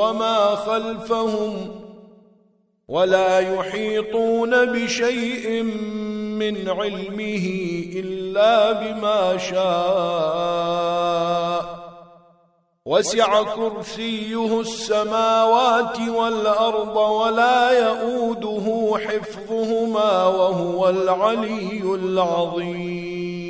وما خلفهم ولا يحيطون بشيء من علمه إلا بما شاء وسع كرسيه السماوات والأرض ولا يَئُودُهُ حفظهما وهو العلي العظيم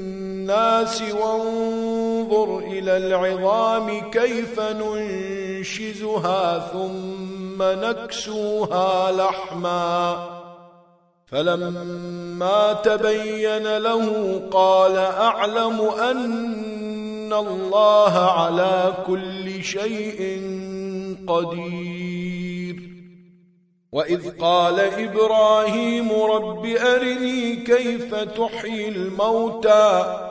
الناس وانظر إلى العظام كيف ننشزها ثم نكسوها لحما فلما تبين له قال أعلم أن الله على كل شيء قدير وَإِذْ قَالَ إِبْرَاهِيمُ رَبِّ أَرِنِي كَيْفَ تُحْيِي الْمَوْتَى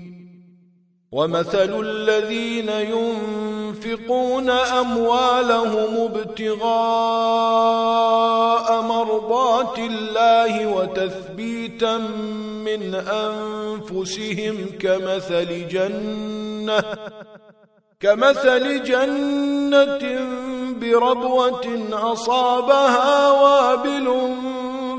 ومثل الذين ينفقون أموالهم ابتغاء مرضات الله وتثبيتا من أنفسهم كمثل جنة كمثل جنة بربوة أصابها وابل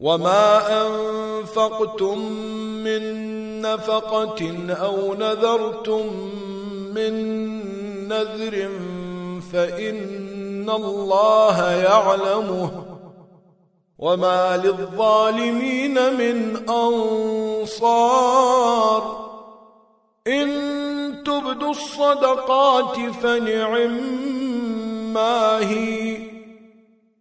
وما أنفقتم من نفقة أو نذرتم من نذر فإن الله يعلمه وما للظالمين من أنصار إن تبدوا الصدقات فَنِعِمَّا هي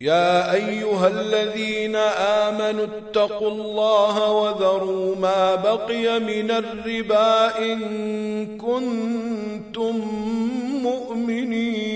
يا أيها الذين آمنوا اتقوا الله وذروا ما بقي من الربا إن كنتم مؤمنين.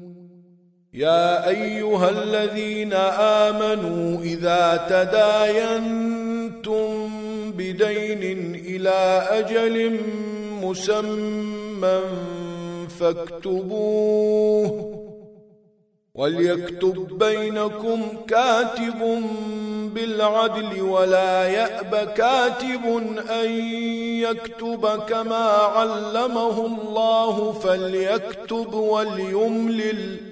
يا أيها الذين آمنوا إذا تداينتم بدين إلى أجل مسمى فاكتبوه وليكتب بينكم كاتب بالعدل ولا يأب كاتب أن يكتب كما علمه الله فليكتب وليملل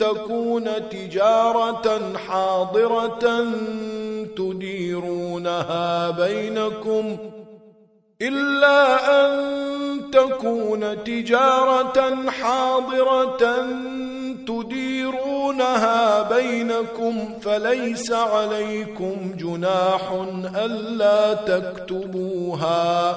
تكون تجارة حاضرة تديرونها بينكم إلا أن تكون تجارة حاضرة تديرونها بينكم فليس عليكم جناح ألا تكتبوها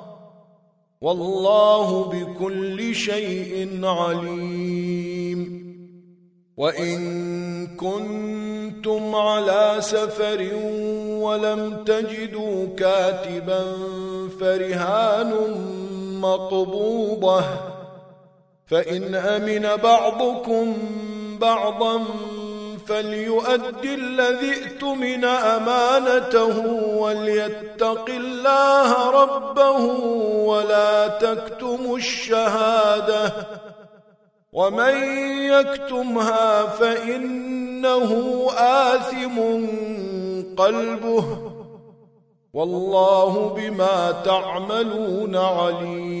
والله بكل شيء عليم وإن كنتم على سفر ولم تجدوا كاتبا فرهان مقبوضة. فإن أمن بعضكم بعضا فليؤدي الذي ائتمن أمانته وليتق الله ربه ولا تكتم الشهادة ومن يكتمها فإنه آثم قلبه والله بما تعملون عليم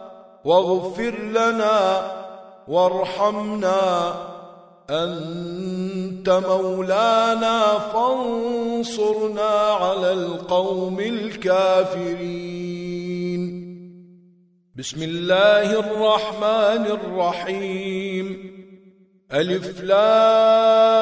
واغفر لنا وارحمنا أنت مولانا فانصرنا على القوم الكافرين. بسم الله الرحمن الرحيم. ألف لام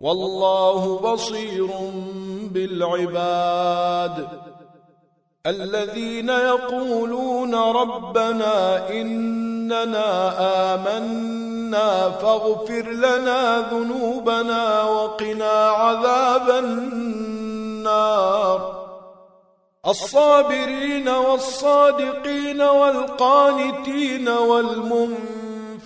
والله بصير بالعباد. الذين يقولون ربنا إننا آمنا فاغفر لنا ذنوبنا وقنا عذاب النار. الصابرين والصادقين والقانتين والمنفرين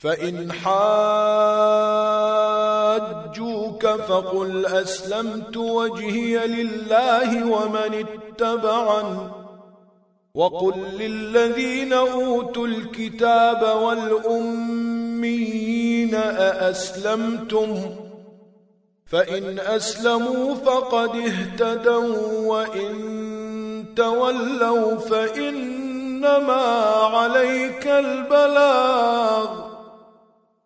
فإن حاجوك فقل أسلمت وجهي لله ومن اتَّبَعَنْ وقل للذين أوتوا الكتاب وَالْأُمِّيِّينَ أأسلمتم فإن أسلموا فقد اهتدوا وإن تولوا فإنما عليك البلاغ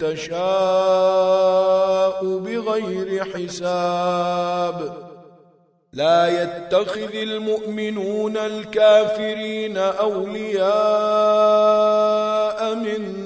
تشاء بغير حساب. لا يتخذ المؤمنون الكافرين أولياء من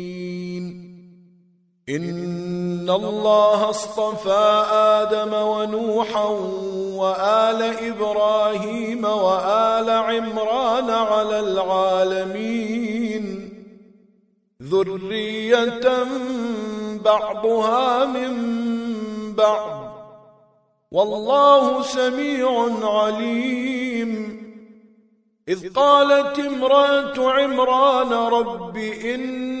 إن الله اصطفى آدم ونوحا وآل إبراهيم وآل عمران على العالمين. ذرية بعضها من بعض. والله سميع عليم. إذ قالت امرأة عمران رب إن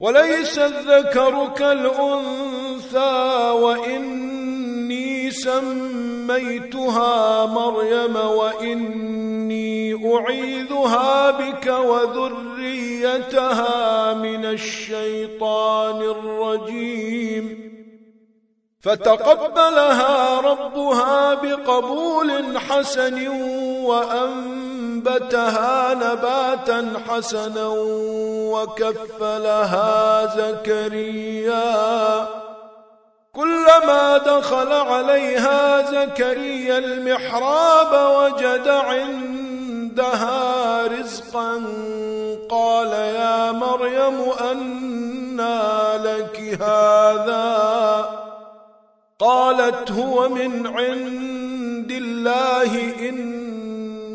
وليس الذكر كالأنثى وإني سميتها مريم وإني أعيذها بك وذريتها من الشيطان الرجيم. فتقبلها ربها بقبول حسن وأنفر أَنْبَتَهَا نباتا حسنا وكفلها زكريا. كلما دخل عليها زكريا المحراب وجد عندها رزقا. قال يا مريم أنا لك هذا؟ قالت هو من عند الله إن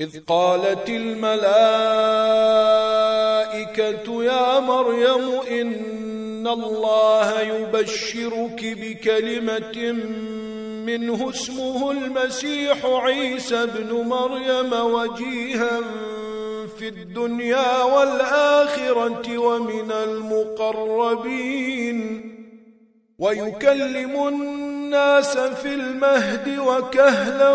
إذ قالت الملائكة يا مريم إن الله يبشرك بكلمة منه اسمه المسيح عيسى بن مريم وجيها في الدنيا والآخرة ومن المقربين ويكلم الناس في المهد وكهلا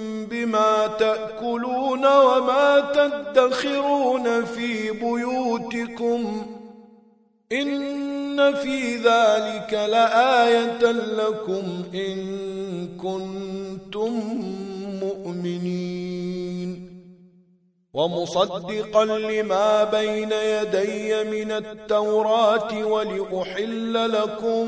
بما تأكلون وما تدخرون في بيوتكم إن في ذلك لآية لكم إن كنتم مؤمنين ومصدقا لما بين يدي من التوراة ولأحل لكم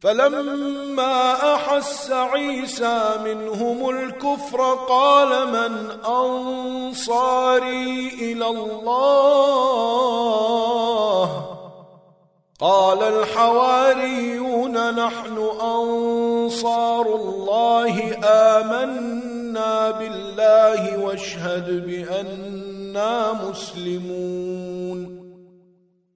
فلما أحس عيسى منهم الكفر قال من أنصاري إلى الله؟ قال الحواريون نحن أنصار الله آمنا بالله واشهد بِأَنَّا مسلمون.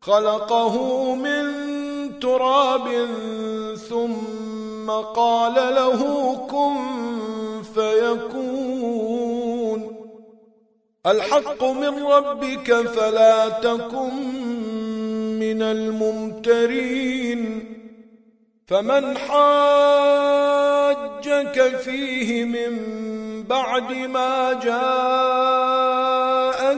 خلقه من تراب ثم قال له كن فيكون. الحق من ربك فلا تكن من الممترين. فمن حاجك فيه من بعد ما جاء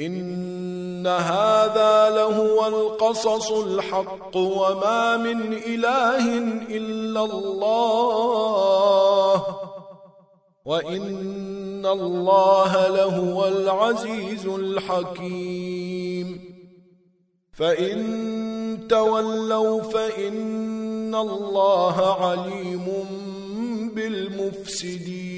ان هذا لهو القصص الحق وما من اله الا الله وان الله لهو العزيز الحكيم فان تولوا فان الله عليم بالمفسدين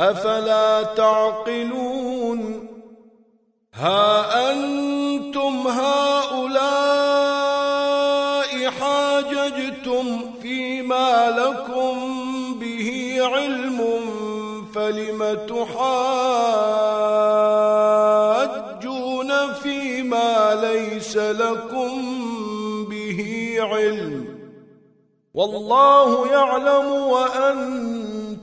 أفلا تعقلون؟ ها أنتم هؤلاء حاججتم فيما لكم به علم فلم تحاجون فيما ليس لكم به علم؟ والله يعلم وأن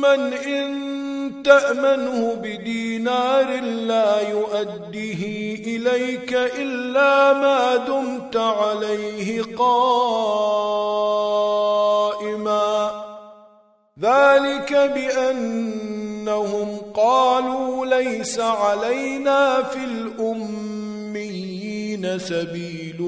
من إن تأمنه بدينار لا يؤديه إليك إلا ما دمت عليه قائما ذلك بأنهم قالوا ليس علينا في الأميين سبيل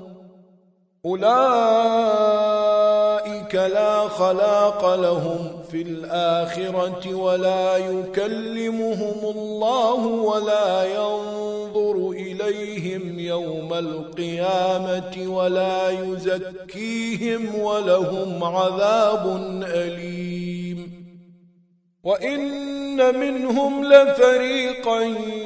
أولئك لا خلاق لهم في الآخرة ولا يكلمهم الله ولا ينظر إليهم يوم القيامة ولا يزكيهم ولهم عذاب أليم. وإن منهم لفريقا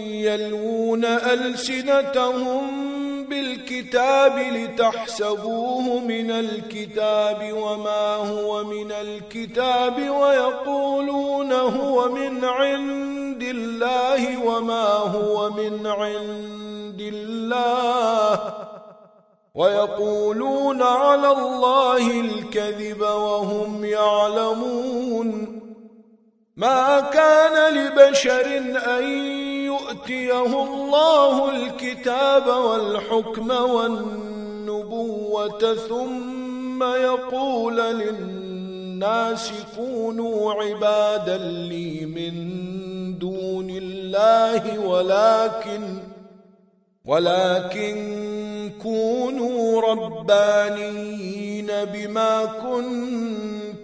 يلون ألسنتهم بالكتاب لتحسبوه من الكتاب وما هو من الكتاب ويقولون هو من عند الله وما هو من عند الله ويقولون على الله الكذب وهم يعلمون ما كان لبشر أن يؤتيه الله الكتاب والحكم والنبوة ثم يقول للناس كونوا عبادا لي من دون الله ولكن ولكن كونوا ربانين بما كنتم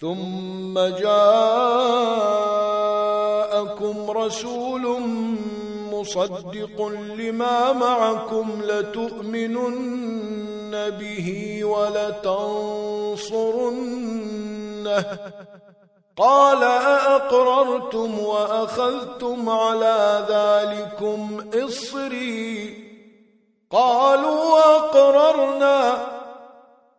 ثم جاءكم رسول مصدق لما معكم لتؤمنن به ولتنصرنه. قال أأقررتم وأخذتم على ذلكم إصري؟ قالوا أقررناه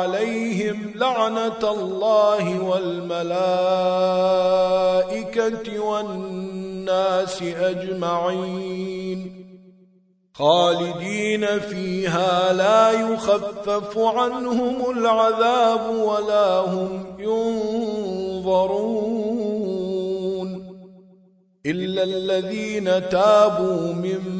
عليهم لعنة الله والملائكة والناس أجمعين. خالدين فيها لا يخفف عنهم العذاب ولا هم ينظرون. إلا الذين تابوا من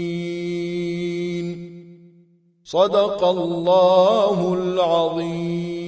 صدق الله العظيم.